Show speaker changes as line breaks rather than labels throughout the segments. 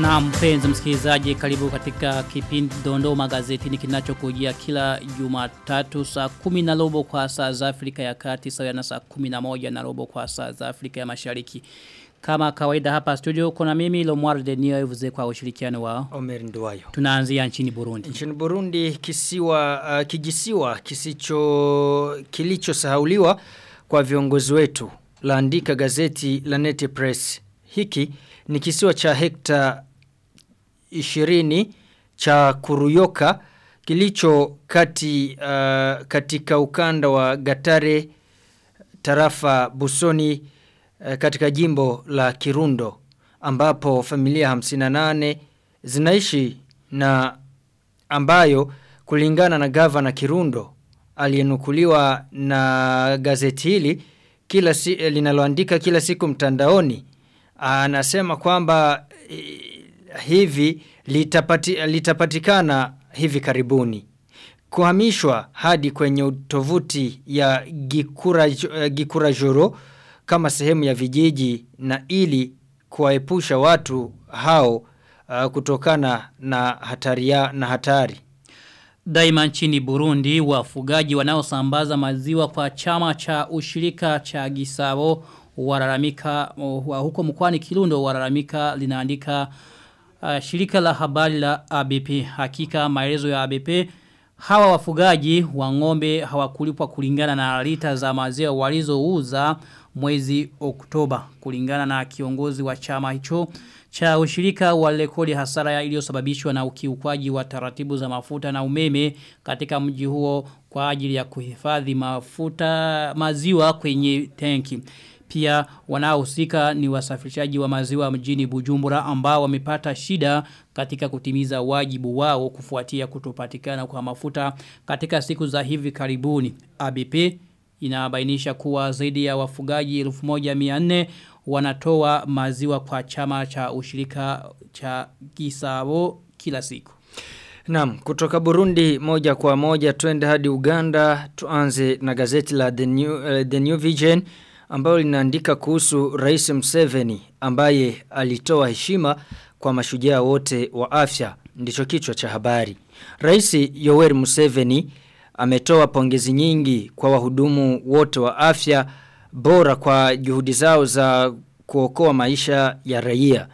Na mpenzi msikilizaji karibu katika kipindi dondoo magazetini kinachokujia kila Jumatatu saa kumi na robo kwa saa za Afrika ya Kati sawa na saa kumi na moja na robo kwa saa za Afrika ya Mashariki. Kama kawaida hapa studio kuna mimi Lomwar Denio evuze kwa ushirikiano wa
Omer Nduwayo.
Tunaanzia nchini Burundi.
Nchini Burundi kisiwa uh, kijisiwa kisicho kilichosahauliwa kwa viongozi wetu laandika gazeti la Neti Press. Hiki ni kisiwa cha hekta 20 cha Kuruyoka kilicho kati uh, katika ukanda wa Gatare tarafa Busoni uh, katika jimbo la Kirundo ambapo familia 58 zinaishi na ambayo kulingana na gavana Kirundo aliyenukuliwa na gazeti hili kila si, linaloandika kila siku mtandaoni anasema kwamba hivi litapati, litapatikana hivi karibuni kuhamishwa hadi kwenye tovuti ya Gikura, Gikura Joro kama sehemu ya vijiji na ili kuwaepusha watu hao uh, kutokana na hatari ya, na hatari.
Daima nchini Burundi wafugaji wanaosambaza maziwa kwa chama cha ushirika cha Gisabo walalamika wa huko mkwani kilundo wararamika linaandika uh, shirika la habari la ABP hakika maelezo ya ABP hawa wafugaji wa ng'ombe hawakulipwa kulingana na lita za maziwa walizouza mwezi Oktoba kulingana na kiongozi wa chama hicho cha ushirika wa rekodi hasara iliyosababishwa na ukiukwaji wa taratibu za mafuta na umeme katika mji huo kwa ajili ya kuhifadhi mafuta maziwa kwenye tenki. Pia wanaohusika ni wasafirishaji wa maziwa mjini Bujumbura ambao wamepata shida katika kutimiza wajibu wao kufuatia kutopatikana kwa mafuta katika siku za hivi karibuni. ABP inabainisha kuwa zaidi ya wafugaji 1400 wanatoa maziwa kwa chama cha ushirika cha Gisabo kila siku.
Naam, kutoka Burundi moja kwa moja twende hadi Uganda tuanze na gazeti la The New, uh, The New Vision ambayo linaandika kuhusu Rais Mseveni ambaye alitoa heshima kwa mashujaa wote wa afya ndicho kichwa cha habari. Rais Yoweri Museveni ametoa pongezi nyingi kwa wahudumu wote wa afya bora kwa juhudi zao za kuokoa maisha ya raia.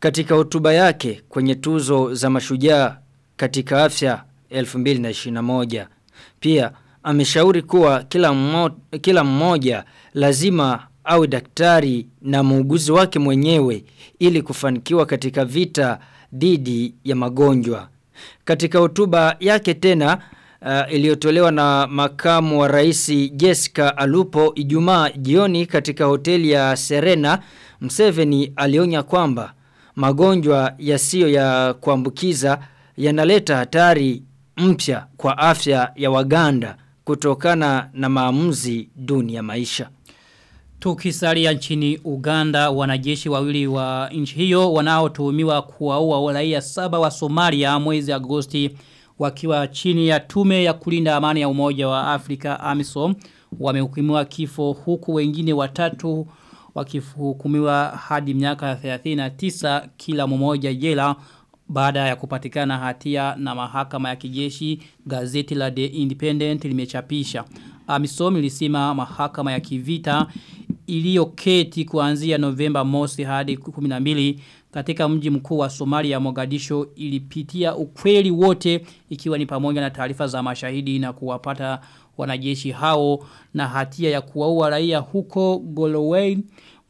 Katika hotuba yake kwenye tuzo za mashujaa katika afya 2021. Pia ameshauri kuwa kila, mmo, kila mmoja lazima awe daktari na muuguzi wake mwenyewe ili kufanikiwa katika vita dhidi ya magonjwa. Katika hotuba yake tena uh, iliyotolewa na makamu wa rais Jessica Alupo Ijumaa jioni katika hoteli ya Serena, Mseveni alionya kwamba magonjwa yasiyo ya kuambukiza yanaleta hatari mpya kwa afya ya Waganda kutokana na maamuzi duni ya maisha.
Tukisalia nchini Uganda wanajeshi wawili wa nchi hiyo wanaotuhumiwa kuwaua raia saba wa Somalia mwezi Agosti wakiwa chini ya tume ya kulinda amani ya umoja wa Afrika AMISOM wamehukumiwa kifo huku wengine watatu wakihukumiwa hadi miaka 39 kila mmoja jela baada ya kupatikana hatia na mahakama ya kijeshi gazeti la The Independent limechapisha. Amisom ilisema mahakama ya kivita iliyoketi kuanzia Novemba mosi hadi 12 katika mji mkuu wa Somalia Mogadisho ilipitia ukweli wote ikiwa ni pamoja na taarifa za mashahidi na kuwapata wanajeshi hao na hatia ya kuwaua raia huko Goloway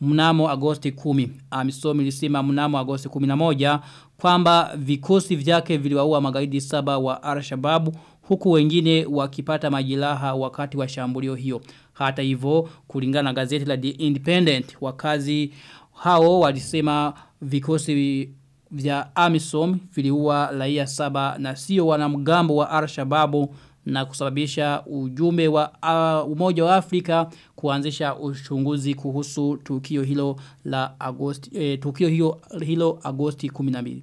mnamo Agosti 10. Amisomi ilisema mnamo Agosti 11 kwamba vikosi vyake viliwaua magaidi saba wa Al-Shabaab huku wengine wakipata majilaha wakati wa shambulio hiyo. Hata hivyo kulingana na gazeti la The Independent wakazi hao walisema vikosi vya Amisom viliua raia saba na sio wanamgambo wa Al-Shabaab na kusababisha ujumbe wa uh, umoja wa Afrika kuanzisha uchunguzi kuhusu tukio hilo la Agosti eh, tukio hilo, hilo Agosti 12.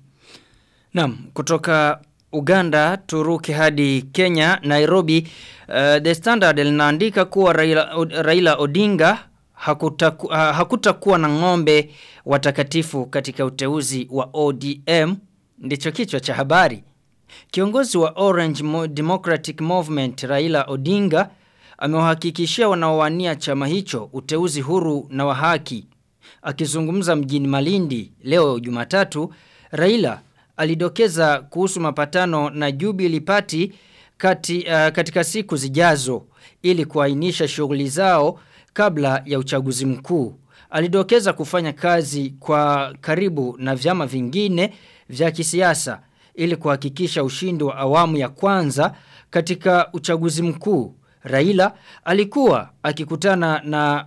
Naam, kutoka Uganda Turuki hadi Kenya Nairobi uh, The Standard linaandika kuwa Raila, Raila Odinga hakutaku, uh, hakutakuwa na ng'ombe watakatifu katika uteuzi wa ODM ndicho kichwa cha habari. Kiongozi wa Orange Democratic Movement Raila Odinga amewahakikishia wanaowania chama hicho uteuzi huru na wa haki. Akizungumza mjini Malindi leo Jumatatu, Raila alidokeza kuhusu mapatano na Jubilee Party kati, uh, katika siku zijazo ili kuainisha shughuli zao kabla ya uchaguzi mkuu. Alidokeza kufanya kazi kwa karibu na vyama vingine vya kisiasa ili kuhakikisha ushindi wa awamu ya kwanza katika uchaguzi mkuu. Raila alikuwa akikutana na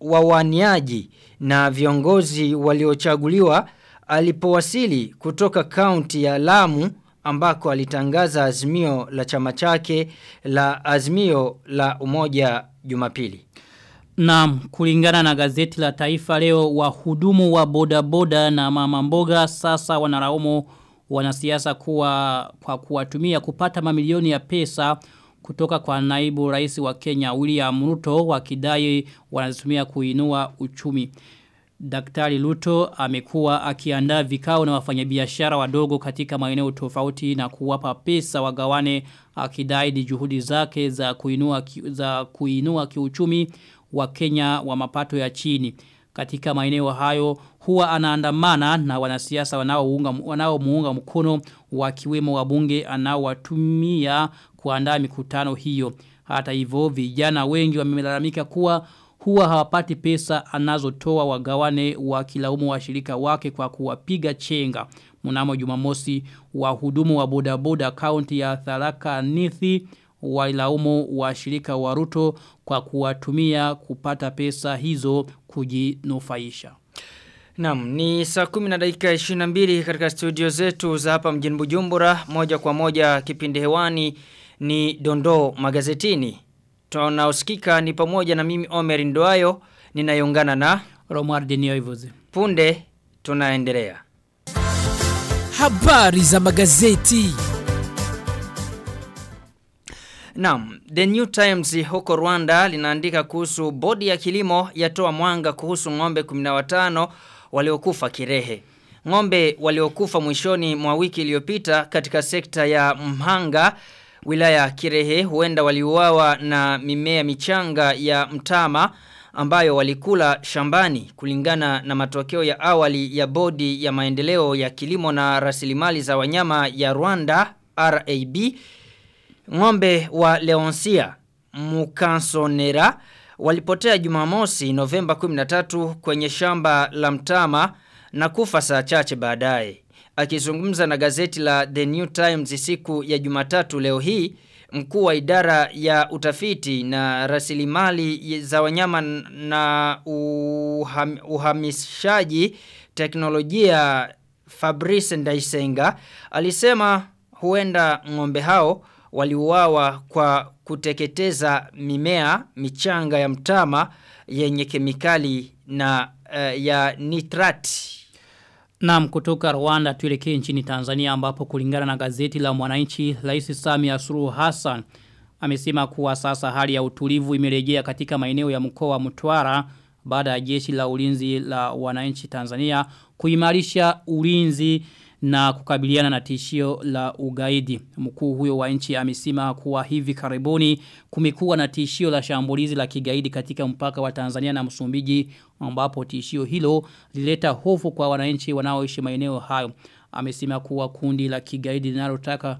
wawaniaji na viongozi waliochaguliwa alipowasili kutoka kaunti ya Lamu ambako alitangaza azimio la chama chake la azimio la umoja Jumapili.
Naam, kulingana na gazeti la Taifa leo wahudumu wa bodaboda na mama mboga sasa wanaraumu wanasiasa kuwa kwa kuwatumia kupata mamilioni ya pesa kutoka kwa naibu rais wa Kenya William Ruto wakidai wanazitumia kuinua uchumi. Daktari ruto amekuwa akiandaa vikao na wafanyabiashara wadogo katika maeneo tofauti na kuwapa pesa wagawane akidai ni juhudi zake za kuinua za kuinua kiuchumi wa Kenya wa mapato ya chini. Katika maeneo hayo huwa anaandamana na wanasiasa wanaomuunga mkono wakiwemo wabunge anaowatumia kuandaa mikutano hiyo. Hata hivyo vijana wengi wamelalamika kuwa huwa hawapati pesa anazotoa wagawane wa wakilaumu washirika wake kwa kuwapiga chenga. Mnamo Jumamosi wahudumu wa bodaboda kaunti ya Tharaka Nithi walaumu washirika wa Ruto kwa kuwatumia kupata pesa hizo kujinufaisha.
Naam, ni saa 10 na dakika 22 katika studio zetu za hapa mjini Bujumbura, moja kwa moja kipindi hewani ni Dondoo magazetini. Tunaosikika ni pamoja na mimi Omer Ndoayo, ninayoungana na
Romuald Nioivuze.
Punde tunaendelea.
Habari za magazeti.
Naam, The New Times huko Rwanda linaandika kuhusu bodi ya kilimo yatoa mwanga kuhusu ng'ombe 15 waliokufa Kirehe. Ng'ombe waliokufa mwishoni mwa wiki iliyopita katika sekta ya Mhanga wilaya Kirehe huenda waliuawa na mimea michanga ya mtama ambayo walikula shambani kulingana na matokeo ya awali ya bodi ya maendeleo ya kilimo na rasilimali za wanyama ya Rwanda RAB ng'ombe wa leoncia Mukansonera walipotea Jumamosi Novemba 13 kwenye shamba la mtama na kufa saa chache baadaye. Akizungumza na gazeti la The New Times siku ya Jumatatu leo hii, mkuu wa idara ya utafiti na rasilimali za wanyama na uham, uhamishaji teknolojia Fabrice Ndaisenga alisema huenda ng'ombe hao waliuawa kwa kuteketeza mimea michanga ya mtama yenye kemikali na uh, ya nitrati.
Naam kutoka Rwanda tuelekee nchini Tanzania ambapo kulingana na gazeti la Mwananchi Rais Samia Suluhu Hassan amesema kuwa sasa hali ya utulivu imerejea katika maeneo ya mkoa wa Mtwara baada ya jeshi la ulinzi la wananchi Tanzania kuimarisha ulinzi na kukabiliana na tishio la ugaidi. Mkuu huyo wa nchi amesema kuwa hivi karibuni kumekuwa na tishio la shambulizi la kigaidi katika mpaka wa Tanzania na Msumbiji ambapo tishio hilo lileta hofu kwa wananchi wanaoishi maeneo hayo. Amesema kuwa kundi la kigaidi linalotaka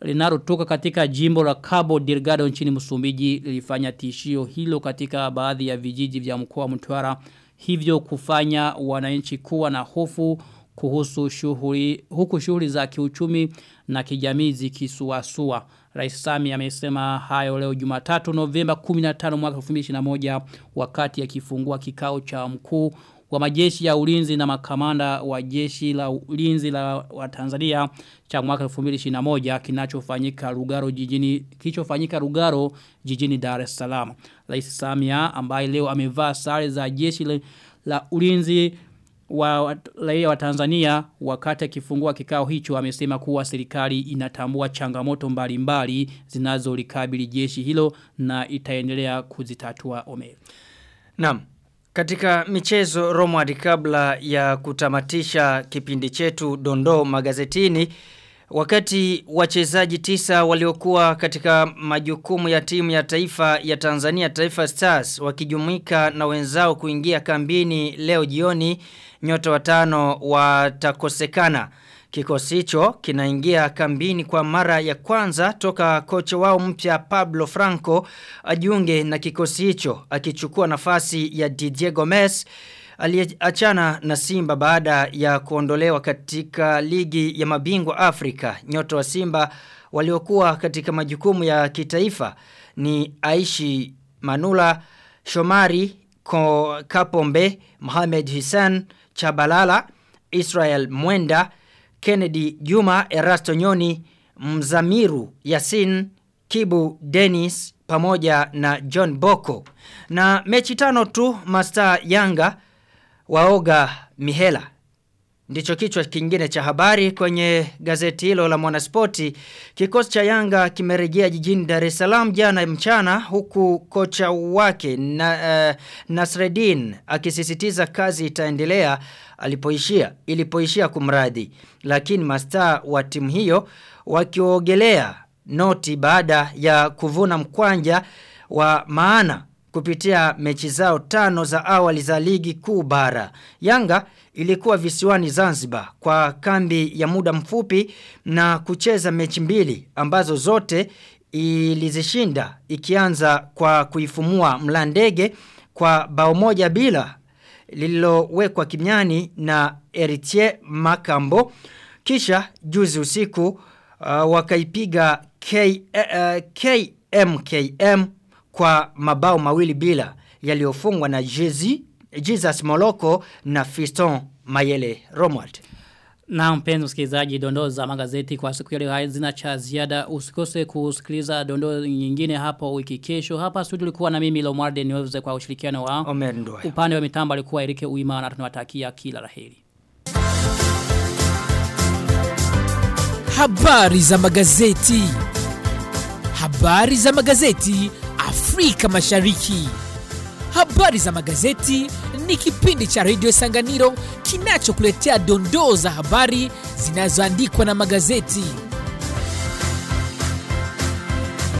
linalotoka katika jimbo la Cabo Delgado nchini Msumbiji lilifanya tishio hilo katika baadhi ya vijiji vya mkoa wa Mtwara hivyo kufanya wananchi kuwa na hofu kuhusu shughuli huku shughuli za kiuchumi na kijamii zikisuasua. Rais Sami amesema hayo leo Jumatatu Novemba 15 mwaka 2021 wakati akifungua kikao cha mkuu wa majeshi ya ulinzi na makamanda wa jeshi la ulinzi la wa Tanzania cha mwaka 2021 kinachofanyika Lugaro jijini kilichofanyika Lugaro jijini Dar es Salaam. Rais Samia ambaye leo amevaa sare za jeshi la, la ulinzi wa raia wa Tanzania wakati akifungua kikao hicho amesema kuwa serikali inatambua changamoto mbalimbali zinazolikabili jeshi hilo na itaendelea kuzitatua ome.
Naam. Katika michezo Romward kabla ya kutamatisha kipindi chetu dondoo magazetini wakati wachezaji tisa waliokuwa katika majukumu ya timu ya taifa ya Tanzania Taifa Stars wakijumuika na wenzao kuingia kambini leo jioni nyota watano watakosekana. Kikosi hicho kinaingia kambini kwa mara ya kwanza toka kocha wao mpya Pablo Franco ajiunge na kikosi hicho akichukua nafasi ya Didier Gomez aliyeachana na Simba baada ya kuondolewa katika ligi ya mabingwa Afrika. Nyoto wa Simba waliokuwa katika majukumu ya kitaifa ni Aishi Manula, Shomari Kapombe, Mohamed Hussein, Chabalala, Israel Mwenda, Kennedy Juma, Erasto Nyoni, Mzamiru Yasin, Kibu Dennis pamoja na John Boko. Na mechi tano tu Master Yanga waoga Mihela. Ndicho kichwa kingine cha habari kwenye gazeti hilo la Mwanaspoti. Kikosi cha Yanga kimerejea jijini Dar es Salaam jana mchana huku kocha wake na, uh, Nasreddin akisisitiza kazi itaendelea alipoishia ilipoishia kumradhi. Lakini mastaa wa timu hiyo wakiogelea noti baada ya kuvuna mkwanja wa maana kupitia mechi zao tano za awali za ligi kuu bara. Yanga ilikuwa visiwani Zanzibar kwa kambi ya muda mfupi na kucheza mechi mbili ambazo zote ilizishinda ikianza kwa kuifumua mlandege kwa bao moja bila lililowekwa kimyani na Eritier Makambo kisha juzi usiku uh, wakaipiga K, uh, KMKM kwa mabao mawili bila yaliyofungwa na Jezi, Jesus Moloko na Fiston Mayele Romwald.
Na mpenzi msikilizaji dondoo za magazeti kwa siku ya leo hazina cha ziada usikose kusikiliza dondoo nyingine hapo wiki kesho hapa studio ulikuwa na mimi Lomwarde niweze kwa ushirikiano wa
Omer
upande wa mitambo alikuwa Erike Uima na tunawatakia kila la heri.
Habari za magazeti. Habari za magazeti Afrika Mashariki. Habari za magazeti ni kipindi cha redio Sanganiro kinachokuletea dondoo za habari zinazoandikwa na magazeti.